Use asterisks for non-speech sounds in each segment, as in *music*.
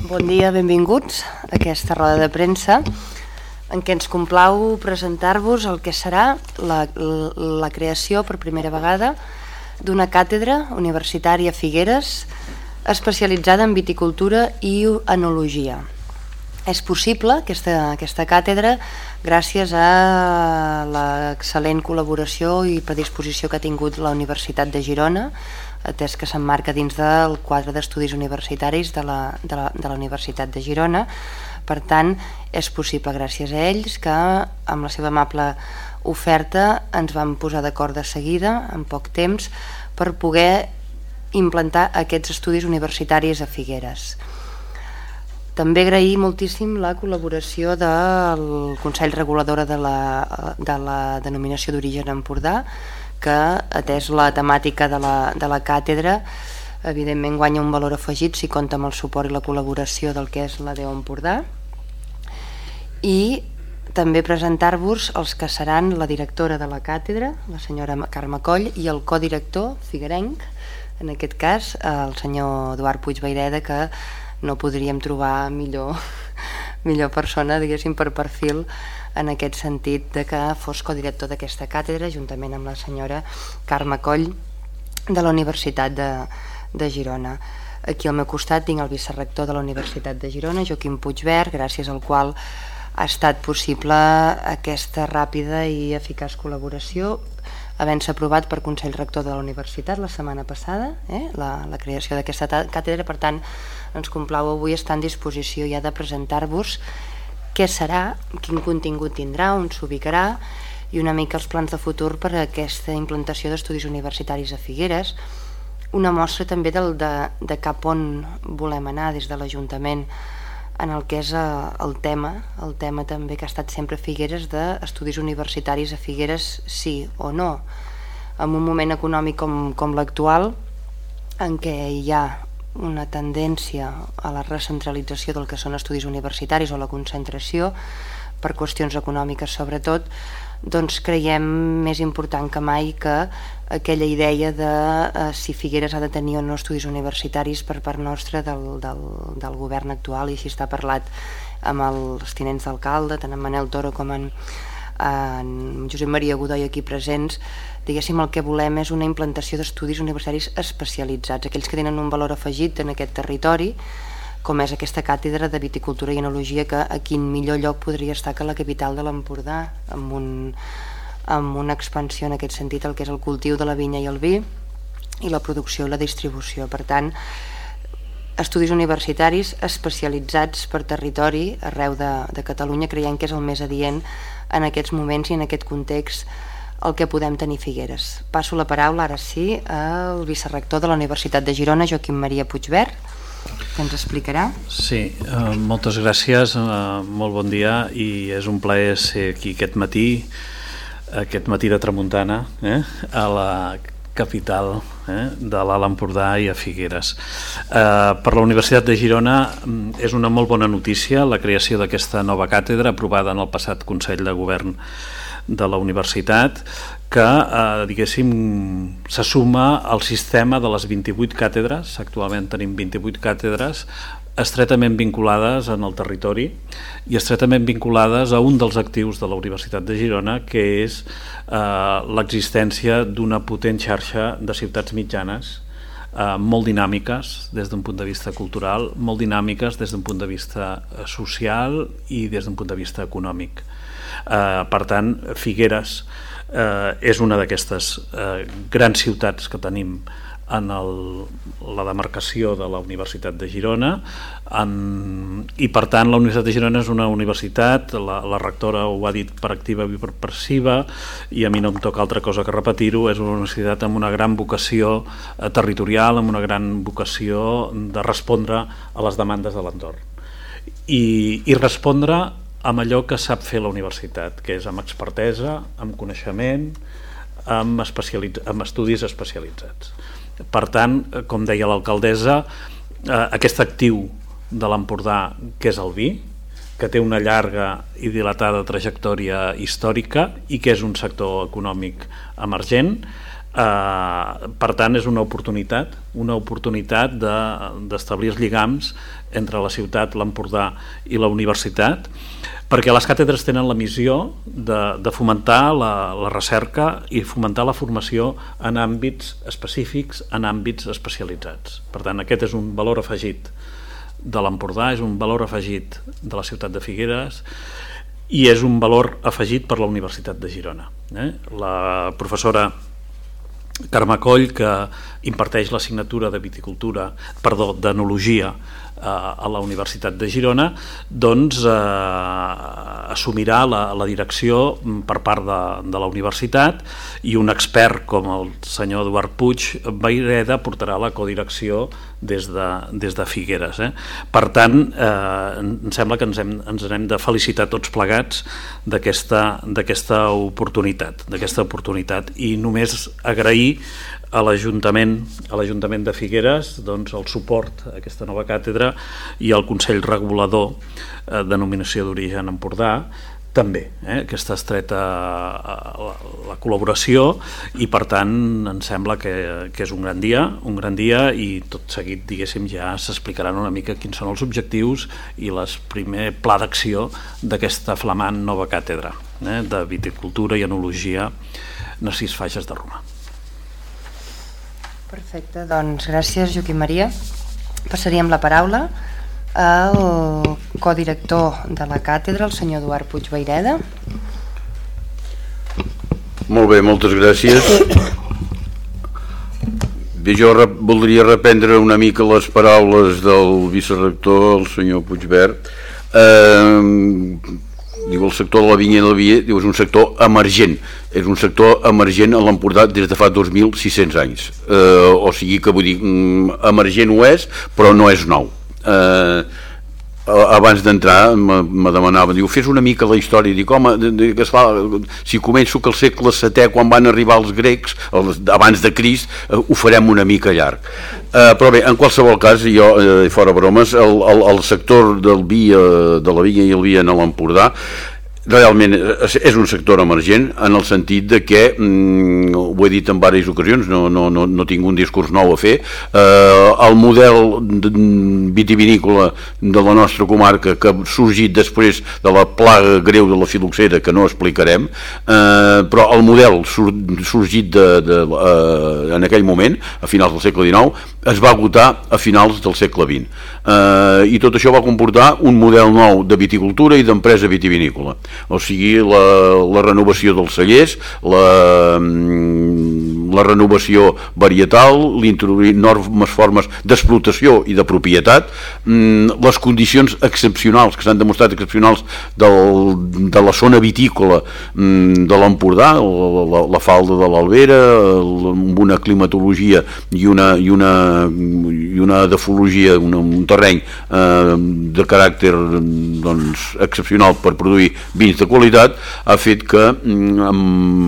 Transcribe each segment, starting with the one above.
Bon dia, benvinguts a aquesta roda de premsa en què ens complau presentar-vos el que serà la, la, creació per primera vegada d'una càtedra universitària Figueres especialitzada en viticultura i enologia. És possible aquesta, aquesta càtedra gràcies a l'excel·lent col·laboració i predisposició que ha tingut la Universitat de Girona, atès que s'emmarca dins del quadre d'estudis universitaris de la, de, la, de la Universitat de Girona. Per tant, és possible gràcies a ells que amb la seva amable oferta ens vam posar d'acord de seguida, en poc temps, per poder implantar aquests estudis universitaris a Figueres. També agrair moltíssim la col·laboració del Consell Reguladora de la, de la denominació d'origen Empordà, que atès la temàtica de la, de la càtedra, evidentment guanya un valor afegit si compta amb el suport i la col·laboració del que és la Déu Empordà. I també presentar-vos els que seran la directora de la càtedra, la senyora Carme Coll, i el codirector figuerenc, en aquest cas el senyor Eduard Puig Baireda, que no podríem trobar millor, *laughs* millor persona, diguéssim, per perfil en aquest sentit de que fos codirector d'aquesta càtedra juntament amb la senyora Carme Coll de la Universitat de, de Girona. Aquí al meu costat tinc el vicerrector de la Universitat de Girona, Joaquim Puigvert, gràcies al qual ha estat possible aquesta ràpida i eficaç col·laboració havent-se aprovat per Consell Rector de la Universitat la setmana passada, eh, la, la creació d'aquesta càtedra, per tant ens complau avui estar en disposició ja de presentar-vos què serà, quin contingut tindrà, on s'ubicarà i una mica els plans de futur per a aquesta implantació d'estudis universitaris a Figueres, una mostra també del, de, de cap on volem anar des de l'Ajuntament en el que és eh, el tema, el tema també que ha estat sempre a Figueres d'estudis universitaris a Figueres sí o no. En un moment econòmic com, com l'actual, en què hi ha una tendència a la recentralització del que són estudis universitaris o la concentració per qüestions econòmiques sobretot, doncs creiem més important que mai que aquella idea de eh, si Figueres ha de tenir o no estudis universitaris per part nostra del, del, del govern actual i així està parlat amb els tinents d'alcalde, tant en Manel Toro com en, en Josep Maria Godoy aquí presents, diguéssim el que volem és una implantació d'estudis universitaris especialitzats, aquells que tenen un valor afegit en aquest territori, com és aquesta càtedra de viticultura i enologia que a quin millor lloc podria estar que la capital de l'Empordà, amb, un, amb una expansió en aquest sentit, el que és el cultiu de la vinya i el vi i la producció i la distribució. Per tant, estudis universitaris especialitzats per territori arreu de, de Catalunya creiem que és el més adient en aquests moments i en aquest context el que podem tenir Figueres. Passo la paraula ara sí al vicerrector de la Universitat de Girona, Joaquim Maria Puigvert, que ens explicarà. Sí, eh, moltes gràcies, eh, molt bon dia i és un plaer ser aquí aquest matí, aquest matí de Tramuntana, eh, a la capital eh, de l'Alt Empordà i a Figueres. Eh, per la Universitat de Girona mm, és una molt bona notícia la creació d'aquesta nova càtedra aprovada en el passat Consell de Govern de la universitat que, eh, diguéssim, se suma al sistema de les 28 càtedres, actualment tenim 28 càtedres, estretament vinculades en el territori i estretament vinculades a un dels actius de la Universitat de Girona, que és eh, l'existència d'una potent xarxa de ciutats mitjanes eh, molt dinàmiques des d'un punt de vista cultural, molt dinàmiques des d'un punt de vista eh, social i des d'un punt de vista econòmic. Eh, per tant, Figueres eh, és una d'aquestes eh, grans ciutats que tenim en el, la demarcació de la Universitat de Girona en, i per tant la Universitat de Girona és una universitat, la, la rectora ho ha dit per activa i per passiva i a mi no em toca altra cosa que repetir-ho, és una universitat amb una gran vocació eh, territorial, amb una gran vocació de respondre a les demandes de l'entorn i, i respondre amb allò que sap fer la universitat, que és amb expertesa, amb coneixement, amb, amb estudis especialitzats. Per tant, com deia l'alcaldessa, eh, aquest actiu de l'Empordà, que és el vi, que té una llarga i dilatada trajectòria històrica i que és un sector econòmic emergent, Uh, per tant, és una oportunitat, una oportunitat d'establir de, els lligams entre la ciutat, l'Empordà i la universitat, perquè les càtedres tenen la missió de, de fomentar la, la recerca i fomentar la formació en àmbits específics, en àmbits especialitzats. Per tant, aquest és un valor afegit de l'Empordà, és un valor afegit de la ciutat de Figueres i és un valor afegit per la Universitat de Girona. Eh? La professora Carme Coll, que imparteix l'assignatura de viticultura, perdó, d'enologia a la Universitat de Girona, doncs eh, assumirà la, la direcció per part de, de la universitat i un expert com el senyor Eduard Puig Baireda portarà la codirecció des de, des de Figueres. Eh? Per tant, eh, em sembla que ens hem, ens hem de felicitar tots plegats d'aquesta oportunitat, d'aquesta oportunitat i només agrair a l'Ajuntament a l'Ajuntament de Figueres doncs, el suport a aquesta nova càtedra i al Consell Regulador eh, Denominació d'Origen Empordà també, eh, aquesta estreta la, la col·laboració i per tant em sembla que, que és un gran dia, un gran dia i tot seguit diguéssim ja s'explicaran una mica quins són els objectius i el primer pla d'acció d'aquesta flamant nova càtedra eh, de viticultura i enologia Narcís Fages de Roma. Perfecte, doncs gràcies Joaquim Maria. Passaríem la paraula al codirector de la càtedra, el senyor Eduard Puig Baireda. Molt bé, moltes gràcies. Bé, jo rep voldria reprendre una mica les paraules del vicerrector, el senyor Puigbert. Eh, diu el sector de la vinya i la via diu, és un sector emergent. És un sector emergent a l'Empordà des de fa 2.600 anys. Eh, o sigui que vull dir mm, emergent ho és però no és nou. Eh, abans d'entrar me demanava, diu, fes una mica la història, dic, home, que es fa, si començo que el segle VII, quan van arribar els grecs, els, abans de Crist, eh, ho farem una mica llarg. Eh, però bé, en qualsevol cas, jo, eh, fora bromes, el, el, el sector del vi, eh, de la vinya i el vi en l'Empordà realment és un sector emergent en el sentit de que, mm, ho he dit en diverses ocasions, no, no, no, no tinc un discurs nou a fer, eh, el model vitivinícola de la nostra comarca que ha sorgit després de la plaga greu de la filoxera, que no explicarem, eh, però el model sur, sorgit de, de, eh, en aquell moment, a finals del segle XIX, es va agotar a finals del segle XX. Eh, I tot això va comportar un model nou de viticultura i d'empresa vitivinícola. O sigui la, la renovació dels cellers, la, mm, la renovació varietal, l'introduir normes formes d'explotació i de propietat, mm, les condicions excepcionals, que s'han demostrat excepcionals del, de la zona vitícola mm, de l'Empordà, la, la, la falda de l'Albera, amb una climatologia i una, i una, i una defologia, un, un terreny eh, de caràcter doncs, excepcional per produir vins de qualitat ha fet que mm, en,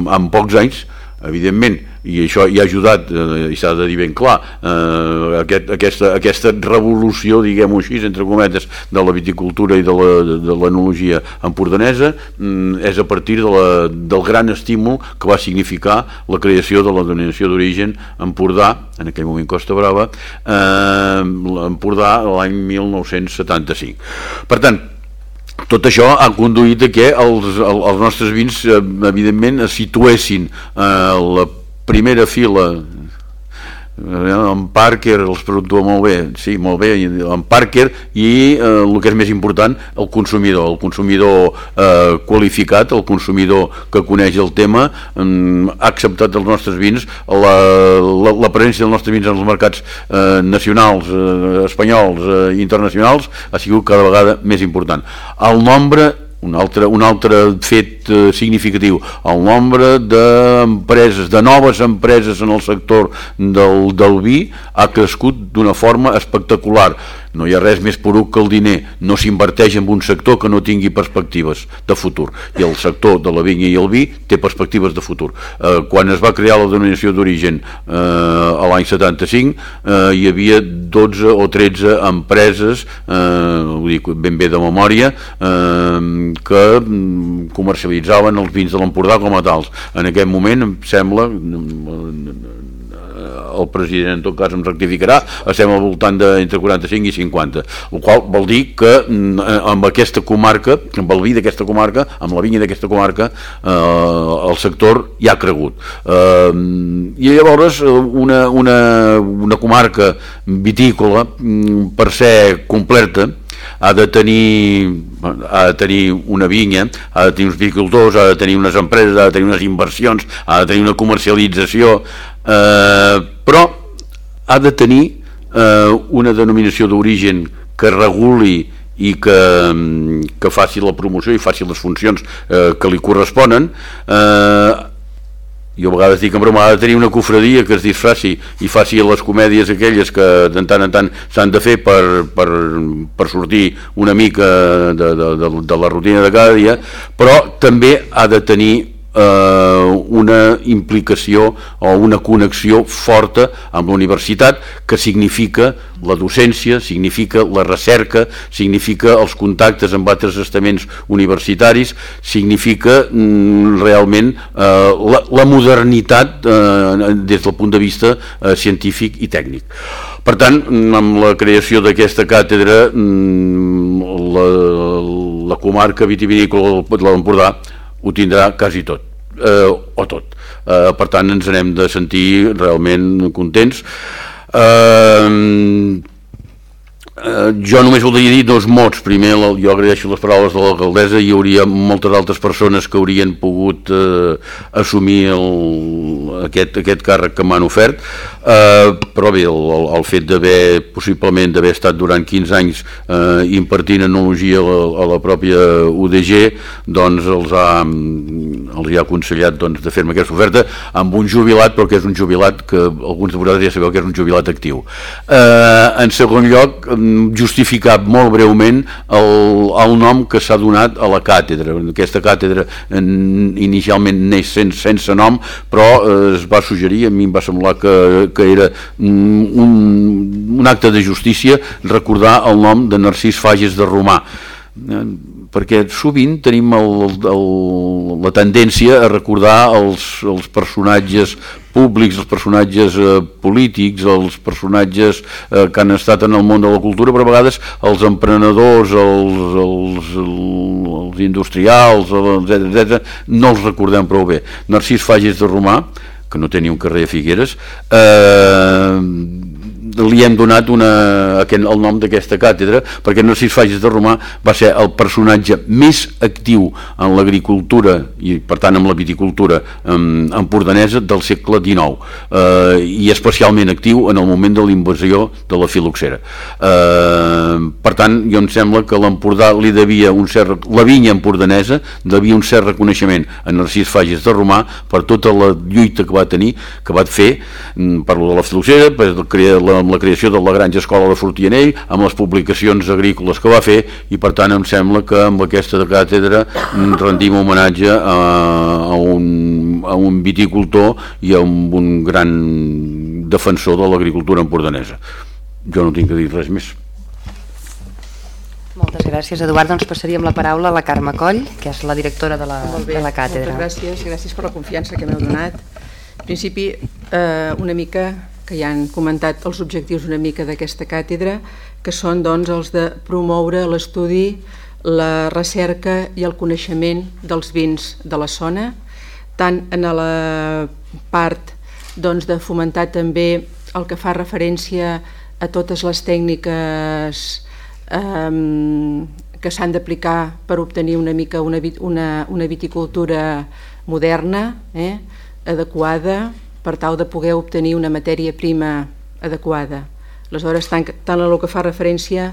en pocs anys evidentment, i això hi ha ajudat, eh, i s'ha de dir ben clar, eh, aquest, aquesta, aquesta revolució, diguem-ho així, entre cometes, de la viticultura i de l'enologia empordanesa, mm, és a partir de la, del gran estímul que va significar la creació de la denominació d'origen Empordà, en aquell moment Costa Brava, eh, Empordà l'any 1975. Per tant, tot això ha conduït a que els, els nostres vins eh, evidentment es situessin a la primera fila en Parker els pregunto molt bé, sí, molt bé, en Parker i eh, el que és més important, el consumidor, el consumidor eh, qualificat, el consumidor que coneix el tema, eh, ha acceptat els nostres vins, la, la, la presència dels nostres vins en els mercats eh, nacionals, eh, espanyols, eh, internacionals, ha sigut cada vegada més important. El nombre un altre, un altre fet eh, significatiu, el nombre d'empreses, de noves empreses en el sector del, del vi ha crescut d'una forma espectacular no hi ha res més poruc que el diner. No s'inverteix en un sector que no tingui perspectives de futur. I el sector de la vinya i el vi té perspectives de futur. Eh, quan es va crear la denominació d'origen eh, a l'any 75 eh, hi havia 12 o 13 empreses eh, ho dic ben bé de memòria eh, que mm, comercialitzaven els vins de l'Empordà com a tals. En aquest moment em sembla el president en tot cas em rectificarà, estem al voltant d'entre 45 i 50, el qual vol dir que mm, amb aquesta comarca, amb el vi d'aquesta comarca, amb la vinya d'aquesta comarca, eh, el sector ja ha cregut. Eh, I llavors una, una, una comarca vitícola, mm, per ser completa, ha de tenir ha de tenir una vinya, ha de tenir uns viticultors, ha de tenir unes empreses, ha de tenir unes inversions, ha de tenir una comercialització, eh, però ha de tenir eh, una denominació d'origen que reguli i que, que faci la promoció i faci les funcions eh, que li corresponen. Eh, jo a vegades dic en broma, ha de tenir una cofradia que es disfraci i faci les comèdies aquelles que de tant en tant s'han de fer per, per, per sortir una mica de, de, de, de la rutina de cada dia, però també ha de tenir eh, una implicació o una connexió forta amb la universitat que significa la docència, significa la recerca, significa els contactes amb altres estaments universitaris, significa mm, realment eh, la, la modernitat eh, des del punt de vista eh, científic i tècnic. Per tant, amb la creació d'aquesta càtedra, mm, la, la comarca vitivinícola de l'Empordà ho tindrà quasi tot, eh, o tot. Eh, per tant, ens anem de sentir realment contents. Eh, Eh, jo només voldria dir dos mots. Primer, jo agraeixo les paraules de l'alcaldessa. Hi hauria moltes altres persones que haurien pogut eh, assumir el, aquest, aquest càrrec que m'han ofert, eh, però bé, el, el, fet d'haver, possiblement, d'haver estat durant 15 anys eh, impartint enologia a la, a la pròpia UDG, doncs els ha, els ha aconsellat doncs, de fer-me aquesta oferta amb un jubilat, però que és un jubilat que alguns de vosaltres ja sabeu que és un jubilat actiu. Eh, en segon lloc, justificar molt breument el, el nom que s'ha donat a la càtedra. Aquesta càtedra inicialment neix sense, sense nom, però eh, es va suggerir, a mi em va semblar que, que era mm, un, un acte de justícia recordar el nom de Narcís Fages de Romà eh, perquè sovint tenim el, el, la tendència a recordar els, els personatges públics, els personatges eh, polítics, els personatges eh, que han estat en el món de la cultura, però a vegades els emprenedors, els, els, els industrials, etc etc, no els recordem prou bé. Narcís Fages de Romà, que no tenia un carrer a Figueres, eh, li hem donat una, aquest, el nom d'aquesta càtedra perquè Narcís Fages de Romà va ser el personatge més actiu en l'agricultura i per tant en la viticultura empordanesa del segle XIX eh, i especialment actiu en el moment de la invasió de la filoxera. Eh, per tant jo em sembla que l'Empordà li devia un cert, la vinya empordanesa devia un cert reconeixement a Narcís Fages de Romà per tota la lluita que va tenir que va fer, mm, parlo de la filoxera per crear la amb la creació de la Granja Escola de Fortianell, amb les publicacions agrícoles que va fer i per tant em sembla que amb aquesta càtedra rendim homenatge a, a, un, a un viticultor i a un, un gran defensor de l'agricultura empordanesa. Jo no tinc que dir res més. Moltes gràcies, Eduard. Doncs passaríem la paraula a la Carme Coll, que és la directora de la, bé, de la càtedra. Moltes gràcies, gràcies per la confiança que m'heu donat. En principi, eh, una mica que ja han comentat els objectius una mica d'aquesta càtedra, que són doncs, els de promoure l'estudi, la recerca i el coneixement dels vins de la zona, tant en la part doncs, de fomentar també el que fa referència a totes les tècniques eh, que s'han d'aplicar per obtenir una mica una, una, una viticultura moderna, eh, adequada, per tal de poder obtenir una matèria prima adequada. Aleshores, tant, tant en el que fa referència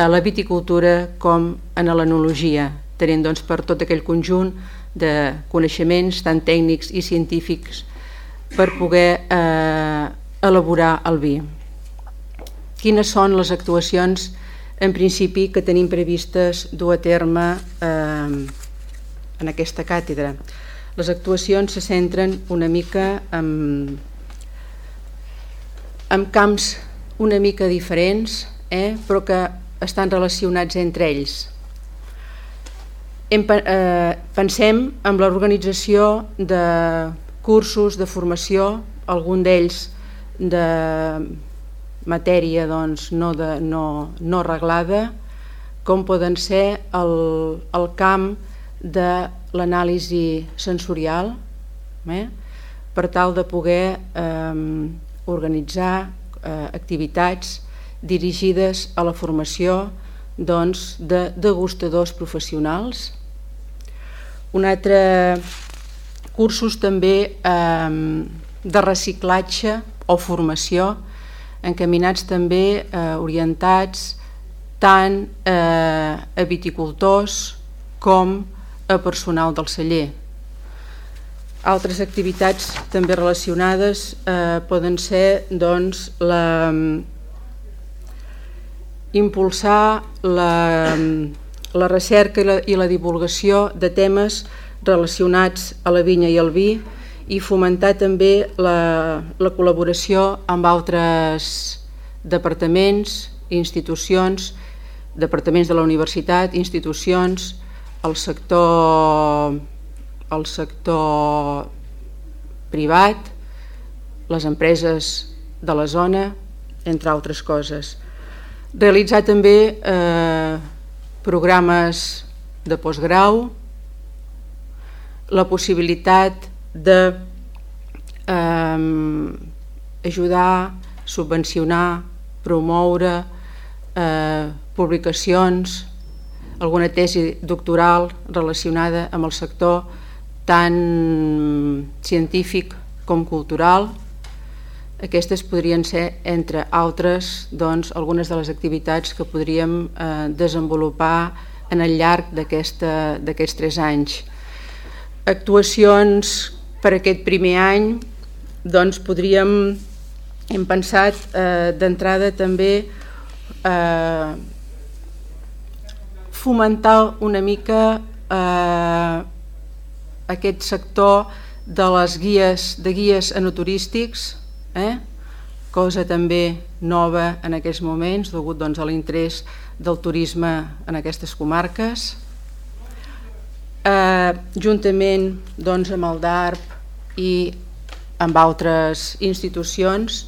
a la viticultura com en l'enologia, tenint doncs, per tot aquell conjunt de coneixements, tant tècnics i científics, per poder eh, elaborar el vi. quines són les actuacions en principi que tenim previstes dur a terme eh, en aquesta càtedra. Les actuacions se centren una mica en, en camps una mica diferents, eh, però que estan relacionats entre ells. Hem, eh, pensem en l'organització de cursos de formació, algun d'ells de matèria doncs, no, de, no, no reglada, com poden ser el, el camp de l'anàlisi sensorial, eh? per tal de poder eh, organitzar eh, activitats dirigides a la formació doncs, de degustadors professionals. Un altre cursos també eh, de reciclatge o formació encaminats també eh, orientats tant eh, a viticultors com a personal del celler. Altres activitats també relacionades eh, poden ser doncs, la, impulsar la, la recerca i la, i la divulgació de temes relacionats a la vinya i al vi i fomentar també la, la col·laboració amb altres departaments, institucions, departaments de la universitat, institucions, el sector, el sector privat, les empreses de la zona, entre altres coses. Realitzar també eh, programes de postgrau, la possibilitat de eh, ajudar, subvencionar, promoure eh, publicacions, alguna tesi doctoral relacionada amb el sector tant científic com cultural. Aquestes podrien ser, entre altres, doncs, algunes de les activitats que podríem eh, desenvolupar en el llarg d'aquests tres anys. Actuacions per aquest primer any doncs podríem, hem pensat eh, d'entrada també eh, fomentar una mica eh, aquest sector de les guies de guies enoturístics, eh? cosa també nova en aquests moments, degut doncs, a l'interès del turisme en aquestes comarques. Eh, juntament doncs, amb el DARP i amb altres institucions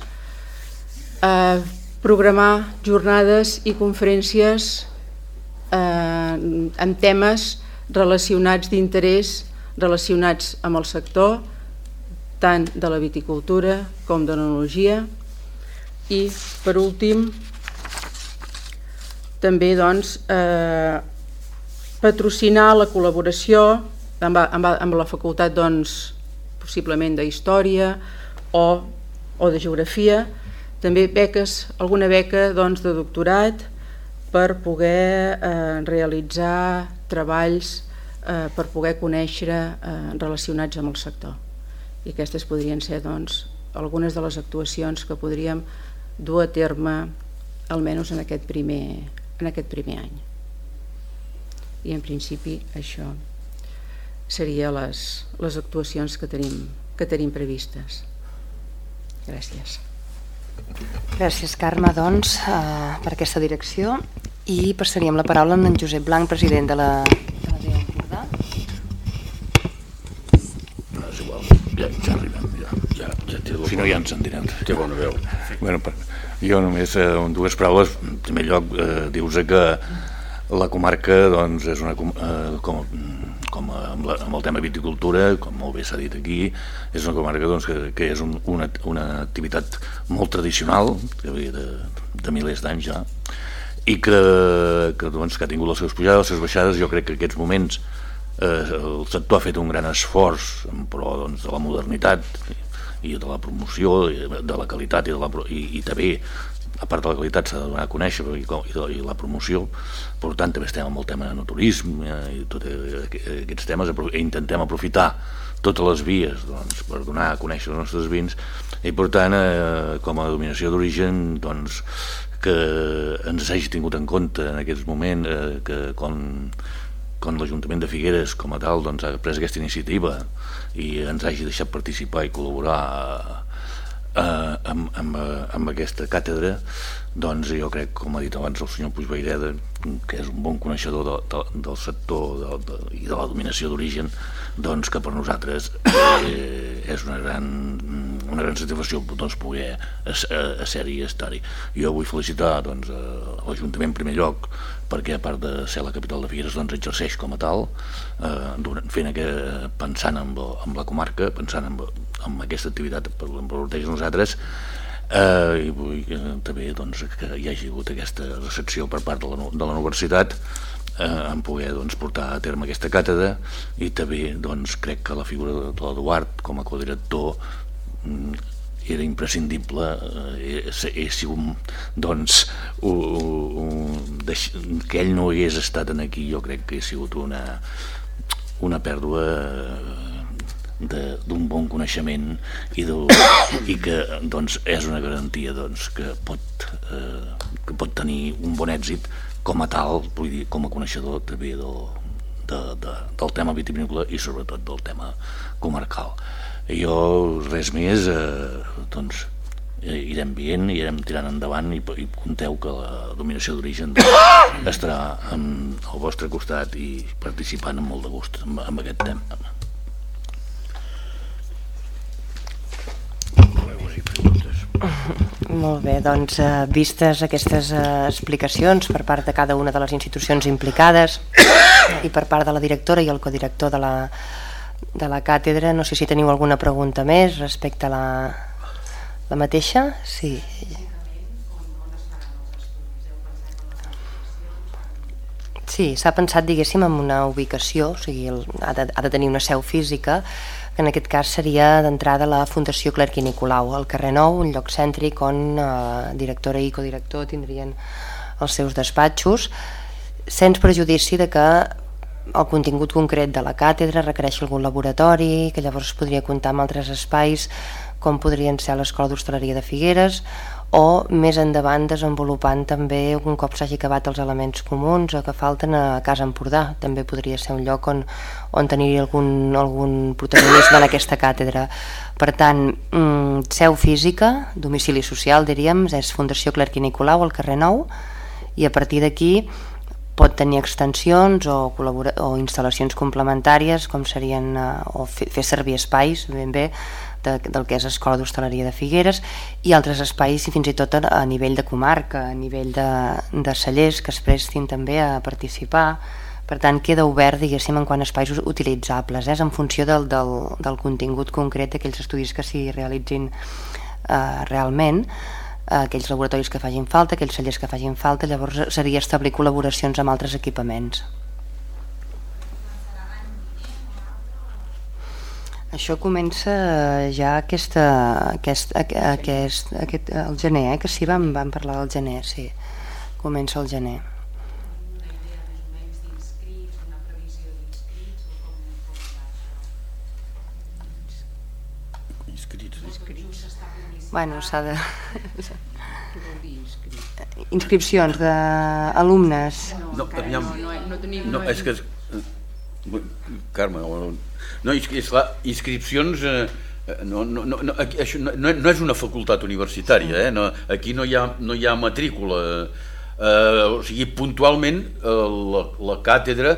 eh, programar jornades i conferències eh, amb temes relacionats d'interès relacionats amb el sector tant de la viticultura com de l'enologia. I per últim també doncs, eh, patrocinar la col·laboració amb, amb, amb la facultat doncs, possiblement d'història o, o de geografia, també beques, alguna beca doncs, de doctorat per poder eh, realitzar treballs eh, per poder conèixer eh, relacionats amb el sector. I aquestes podrien ser doncs, algunes de les actuacions que podríem dur a terme almenys en aquest primer, en aquest primer any. I en principi això seria les, les actuacions que tenim, que tenim previstes. Gràcies. Gràcies, Carme, doncs, uh, per aquesta direcció. I passaríem la paraula a en Josep Blanc, president de la, de la Empordà. No, és igual, ja, ja arribem, ja, ja, ja té Si no ja ens en direm. Té bona veu. Bueno, jo només eh, dues paraules. En primer lloc, eh, dius que la comarca doncs, és una, eh, com, com amb, la, amb el tema viticultura, com molt bé s'ha dit aquí, és una comarca doncs, que, que és un, una, una activitat molt tradicional, que ve de, de milers d'anys ja, i que, que, doncs, que ha tingut les seves pujades, les seves baixades, jo crec que en aquests moments eh, el sector ha fet un gran esforç pro doncs, de la modernitat i de la promoció, de la qualitat i, de la, i, i també a part de la qualitat s'ha de donar a conèixer i, i, i la promoció per tant també estem amb el tema de turisme eh, i tots aquests temes i intentem aprofitar totes les vies doncs, per donar a conèixer els nostres vins i per tant eh, com a dominació d'origen doncs, que ens hagi tingut en compte en aquest moment, eh, que quan, quan l'Ajuntament de Figueres com a tal doncs, ha pres aquesta iniciativa i ens hagi deixat participar i col·laborar eh, amb, amb, amb aquesta càtedra doncs jo crec, com ha dit abans el senyor Puigbaireda, que és un bon coneixedor de, de, del sector de, de, i de la dominació d'origen, doncs que per nosaltres eh, és una gran, una gran satisfacció doncs, poder ser-hi estar-hi. Jo vull felicitar doncs, l'Ajuntament en primer lloc perquè a part de ser la capital de Figueres doncs, exerceix com a tal eh, fent que, pensant en la, en la comarca pensant en, en aquesta activitat per l'emporteig nosaltres eh, i vull que, també doncs, que hi hagi hagut aquesta recepció per part de la, de la universitat eh, en poder doncs, portar a terme aquesta càtedra. I també doncs, crec que la figura de l'Eduard com a codirector mm, era imprescindible eh, he sigut doncs un, un, que ell no hagués estat en aquí jo crec que ha sigut una una pèrdua d'un bon coneixement i, de, i que doncs, és una garantia doncs, que, pot, eh, que pot tenir un bon èxit com a tal, vull dir, com a coneixedor també del, de, de, del tema vitivinícola i sobretot del tema comarcal. Jo res més, eh, doncs eh, irem veient, irem tirant endavant i, i compteu que la dominació d'origen doncs, estarà al vostre costat i participant amb molt de gust amb, amb aquest tema. Molt bé, doncs eh, vistes aquestes eh, explicacions per part de cada una de les institucions implicades i per part de la directora i el codirector de la, de la càtedra, no sé si teniu alguna pregunta més respecte a la, la mateixa. Sí. Sí, s'ha pensat, diguéssim, en una ubicació, o sigui, ha, de, ha de tenir una seu física, que en aquest cas seria d'entrada la Fundació Clerc i Nicolau, al carrer Nou, un lloc cèntric on eh, directora i codirector tindrien els seus despatxos, sense prejudici de que el contingut concret de la càtedra requereix algun laboratori, que llavors podria comptar amb altres espais com podrien ser l'Escola d'Hostaleria de Figueres o més endavant desenvolupant també un cop s'hagi acabat els elements comuns o que falten a Casa Empordà. També podria ser un lloc on, on tenir algun, algun protagonisme en aquesta càtedra. Per tant, mm, seu física domicili social diríem és Fundació Clerc i Nicolau al carrer Nou i a partir d'aquí pot tenir extensions o, o instal·lacions complementàries com serien uh, o fer servir espais ben bé de, del que és Escola d'Hostaleria de Figueres i altres espais i fins i tot a, a nivell de comarca, a nivell de, de cellers que es prestin també a participar per tant queda obert diguéssim en quant a espais utilitzables és en funció del, del, del contingut concret d'aquells estudis que s'hi realitzin eh, realment aquells laboratoris que facin falta, aquells cellers que facin falta, llavors seria establir col·laboracions amb altres equipaments. Això comença ja aquesta, aquest, aquest, aquest, el gener, eh? que sí, vam, vam parlar del gener, sí. Comença el gener. Bueno, s'ha de... Inscripcions d'alumnes. No, no, no, no, tenim... No, és que... Carme, no, és, és clar, inscripcions... Eh, no, no, no, no, aquí, això no, no és una facultat universitària, eh? no, aquí no hi ha, no hi ha matrícula. Eh, o sigui, puntualment eh, la, la càtedra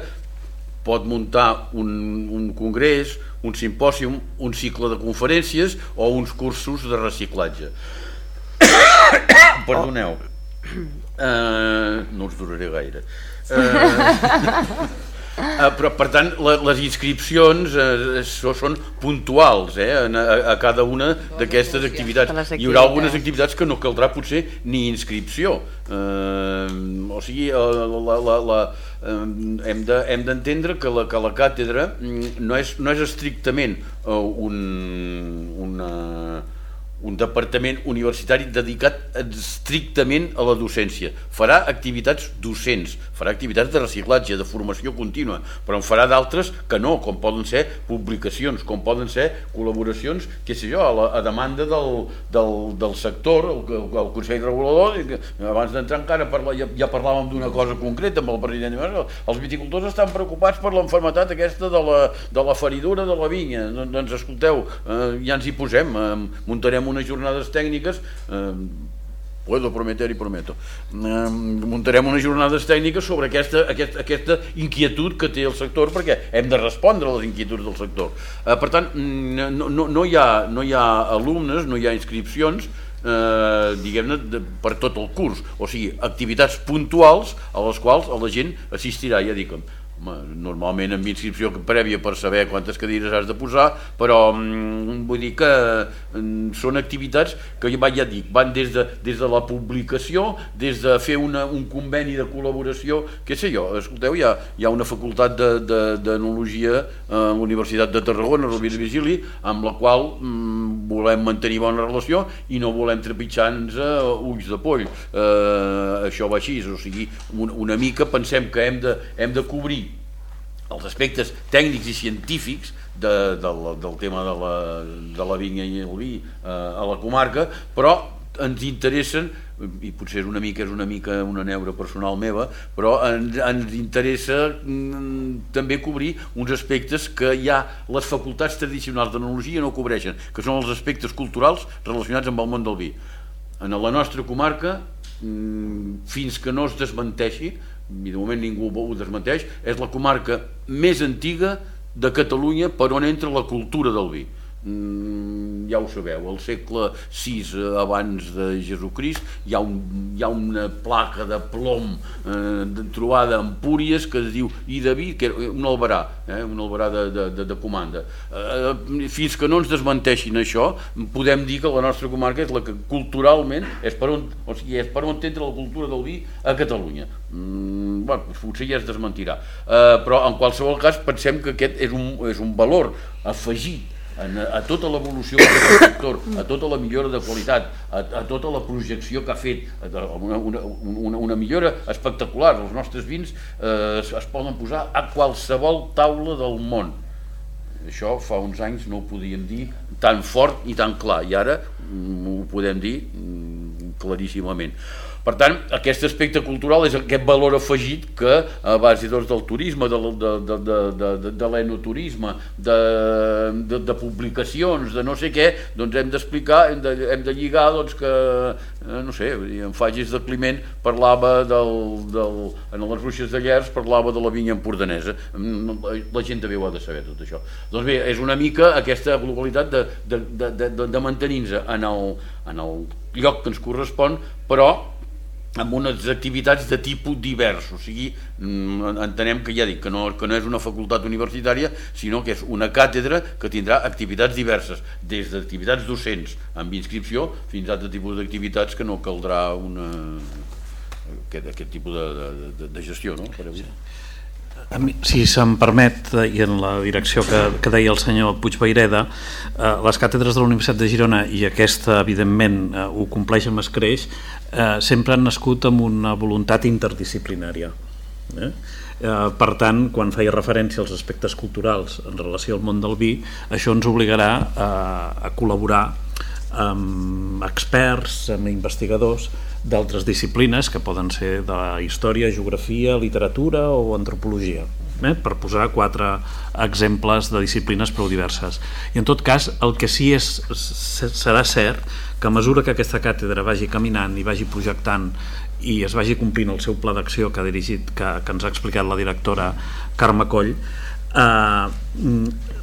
pot muntar un, un congrés, un simpòsium, un cicle de conferències o uns cursos de reciclatge. Perdoneu. Uh, no us duraré gaire. Uh, *laughs* Uh, però, per tant, la, les inscripcions uh, són puntuals eh, a, a cada una d'aquestes activitats. Hi haurà algunes activitats que no caldrà potser ni inscripció. Uh, o sigui, uh, la, la, la, uh, hem d'entendre de, que, la, que la càtedra mm, no és, no és estrictament uh, un, una, un departament universitari dedicat estrictament a la docència. Farà activitats docents, farà activitats de reciclatge, de formació contínua, però en farà d'altres que no, com poden ser publicacions, com poden ser col·laboracions, què sé jo, a, la, a demanda del, del, del sector, el, el Consell Regulador, abans d'entrar encara parla, ja, ja parlàvem d'una cosa concreta amb el president, els viticultors estan preocupats per l'enfermetat aquesta de la, de la feridura de la vinya, doncs escolteu, eh, ja ens hi posem, eh, muntarem unes jornades tècniques eh, puedo prometer i prometo. Eh, muntarem unes jornades tècniques sobre aquesta, aquesta, aquesta inquietud que té el sector perquè hem de respondre a les inquietuds del sector. Eh, per tant no, no, no, hi ha, no hi ha alumnes, no hi ha inscripcions eh, diguem-ne per tot el curs. O sigui, activitats puntuals a les quals la gent assistirà ja dic, Home, normalment amb inscripció prèvia per saber quantes cadires has de posar, però mm, vull dir que mm, són activitats que ja, ja dic, van des de, des de la publicació, des de fer una, un conveni de col·laboració, què sé jo, escolteu, hi ha, hi ha una facultat d'enologia a la Universitat de Tarragona, Rovira Vigili, amb la qual mm, volem mantenir bona relació i no volem trepitjar-nos ulls de poll. Eh, això va així, o sigui, una, una mica pensem que hem de, hem de cobrir els aspectes tècnics i científics de, de, del tema de la, de la vinya i el vi eh, a la comarca, però ens interessen i potser és una mica és una mica una neura personal meva, però ens, ens interessa mm, també cobrir uns aspectes que ja les facultats tradicionals d'enologia no cobreixen, que són els aspectes culturals relacionats amb el món del vi. En la nostra comarca, mm, fins que no es desmenteixi, i de moment ningú ho desmenteix, és la comarca més antiga de Catalunya per on entra la cultura del vi. Mm, ja ho sabeu, al segle VI eh, abans de Jesucrist hi ha, un, hi ha una placa de plom eh, trobada en Púries que es diu I de Vi, que era un albarà, eh, un albarà de, de, de, de comanda. Eh, fins que no ens desmenteixin això, podem dir que la nostra comarca és la que culturalment és per on, o sigui, és per on entra la cultura del vi a Catalunya. Mm, bueno, potser ja es desmentirà. Eh, però en qualsevol cas pensem que aquest és un, és un valor afegit a, a tota l'evolució del sector, a tota la millora de qualitat, a, a tota la projecció que ha fet, una, una, una, una millora espectacular. Els nostres vins eh, es, es poden posar a qualsevol taula del món. Això fa uns anys no ho podíem dir tan fort i tan clar, i ara mm, ho podem dir mm, claríssimament. Per tant, aquest aspecte cultural és aquest valor afegit que a base doncs, del turisme, de, de, de, de, de, de l'enoturisme, de, de, de publicacions, de no sé què, doncs hem d'explicar, hem, de, hem de lligar doncs, que, eh, no sé, en Fagis de Climent parlava del, del, en les Ruixes de Llers parlava de la vinya empordanesa. La gent també ho ha de saber tot això. Doncs bé, és una mica aquesta globalitat de, de, de, de, de mantenir-nos en, en el lloc que ens correspon, però amb unes activitats de tipus divers, o sigui, mm, entenem que ja dic que no, que no és una facultat universitària, sinó que és una càtedra que tindrà activitats diverses, des d'activitats docents amb inscripció fins a altres tipus d'activitats que no caldrà una, aquest, aquest tipus de, de, de gestió, no? Per sí. Mi, si se'm permet, eh, i en la direcció que, que deia el senyor Puigbaireda, eh, les càtedres de la Universitat de Girona, i aquesta, evidentment, eh, ho compleix amb escreix, eh, sempre han nascut amb una voluntat interdisciplinària. Eh? Eh, per tant, quan feia referència als aspectes culturals en relació al món del vi, això ens obligarà a, a col·laborar amb experts, amb investigadors, d'altres disciplines que poden ser de història, geografia, literatura o antropologia eh? per posar quatre exemples de disciplines prou diverses i en tot cas el que sí és, serà cert que a mesura que aquesta càtedra vagi caminant i vagi projectant i es vagi complint el seu pla d'acció que ha dirigit, que, que ens ha explicat la directora Carme Coll eh,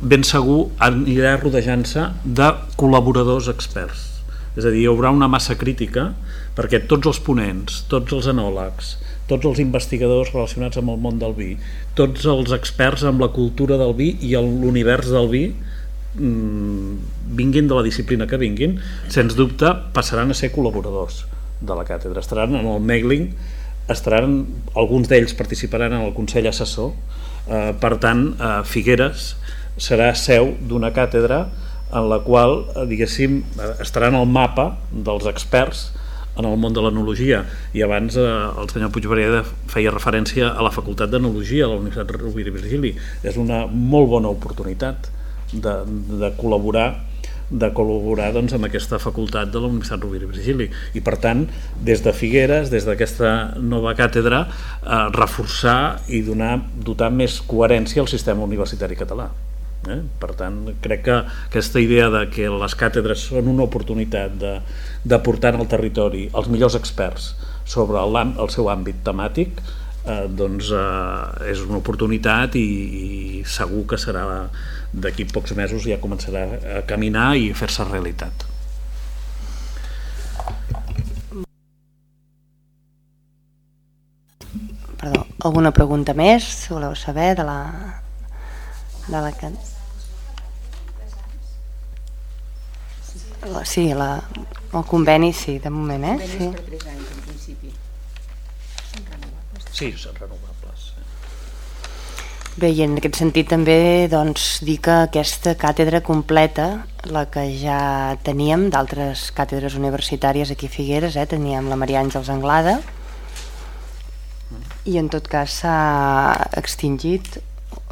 ben segur anirà rodejant-se de col·laboradors experts. És a dir, hi haurà una massa crítica perquè tots els ponents, tots els enòlegs, tots els investigadors relacionats amb el món del vi, tots els experts amb la cultura del vi i l'univers del vi mmm, vinguin de la disciplina que vinguin, sens dubte passaran a ser col·laboradors de la càtedra, estaran en el mailing, estaran, alguns d'ells participaran en el Consell Assessor, eh, per tant, eh, Figueres serà seu d'una càtedra en la qual, eh, diguéssim, estarà en el mapa dels experts en el món de l'enologia. I abans eh, el senyor Puigvereda feia referència a la facultat d'enologia a la Universitat Rovira i Virgili. És una molt bona oportunitat de, de col·laborar de col·laborar doncs, amb aquesta facultat de la Universitat Rovira i Virgili. I per tant des de Figueres des d'aquesta nova càtedra eh, reforçar i donar, dotar més coherència al sistema universitari català Eh? Per tant, crec que aquesta idea de que les càtedres són una oportunitat de, de portar al territori els millors experts sobre el, el seu àmbit temàtic eh, doncs eh, és una oportunitat i, i segur que serà d'aquí pocs mesos ja començarà a caminar i fer-se realitat. Perdó, alguna pregunta més? Voleu saber de la, de la Sí, la, el conveni sí, de moment, eh? Sí. per 3 anys, en principi. Sí, són renovables. Bé, i en aquest sentit també doncs, dir que aquesta càtedra completa, la que ja teníem d'altres càtedres universitàries aquí a Figueres, eh? teníem la Maria Àngels Anglada, i en tot cas s'ha extingit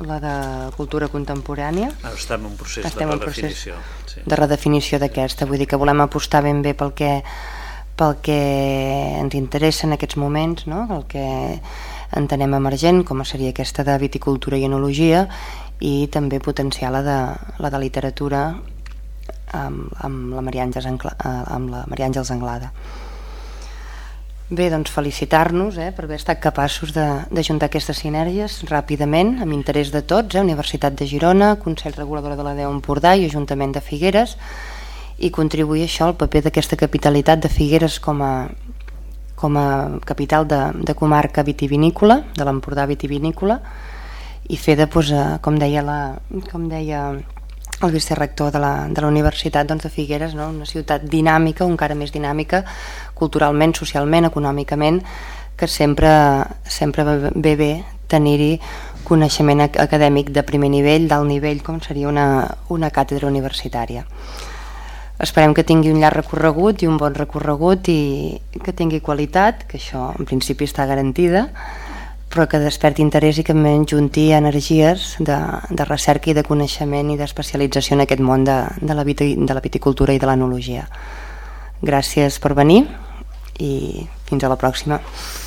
la de cultura contemporània. Ara estem en un procés estem de redefinició. Procés sí. De redefinició d'aquesta, vull dir que volem apostar ben bé pel que, pel que ens interessa en aquests moments, no? el que entenem emergent, com seria aquesta de viticultura i enologia, i també potenciar la de, la de literatura amb, amb, la Maria Àngels, amb la Maria Àngels Anglada. Bé, doncs felicitar-nos eh, per haver estat capaços d'ajuntar aquestes sinergies ràpidament, amb interès de tots, eh, Universitat de Girona, Consell Regulador de la Déu Empordà i Ajuntament de Figueres, i contribuir això al paper d'aquesta capitalitat de Figueres com a, com a capital de, de comarca vitivinícola, de l'Empordà vitivinícola, i fer de, doncs, com deia, la, com deia el vicerrector de la, de la Universitat doncs, de Figueres, no? una ciutat dinàmica, encara més dinàmica, culturalment, socialment, econòmicament, que sempre, sempre ve bé tenir-hi coneixement acadèmic de primer nivell, d'alt nivell, com seria una, una càtedra universitària. Esperem que tingui un llarg recorregut i un bon recorregut i que tingui qualitat, que això en principi està garantida, però que desperti interès i que junti energies de, de recerca i de coneixement i d'especialització en aquest món de, de, la viti, de la viticultura i de l'enologia. Gràcies per venir i fins a la pròxima.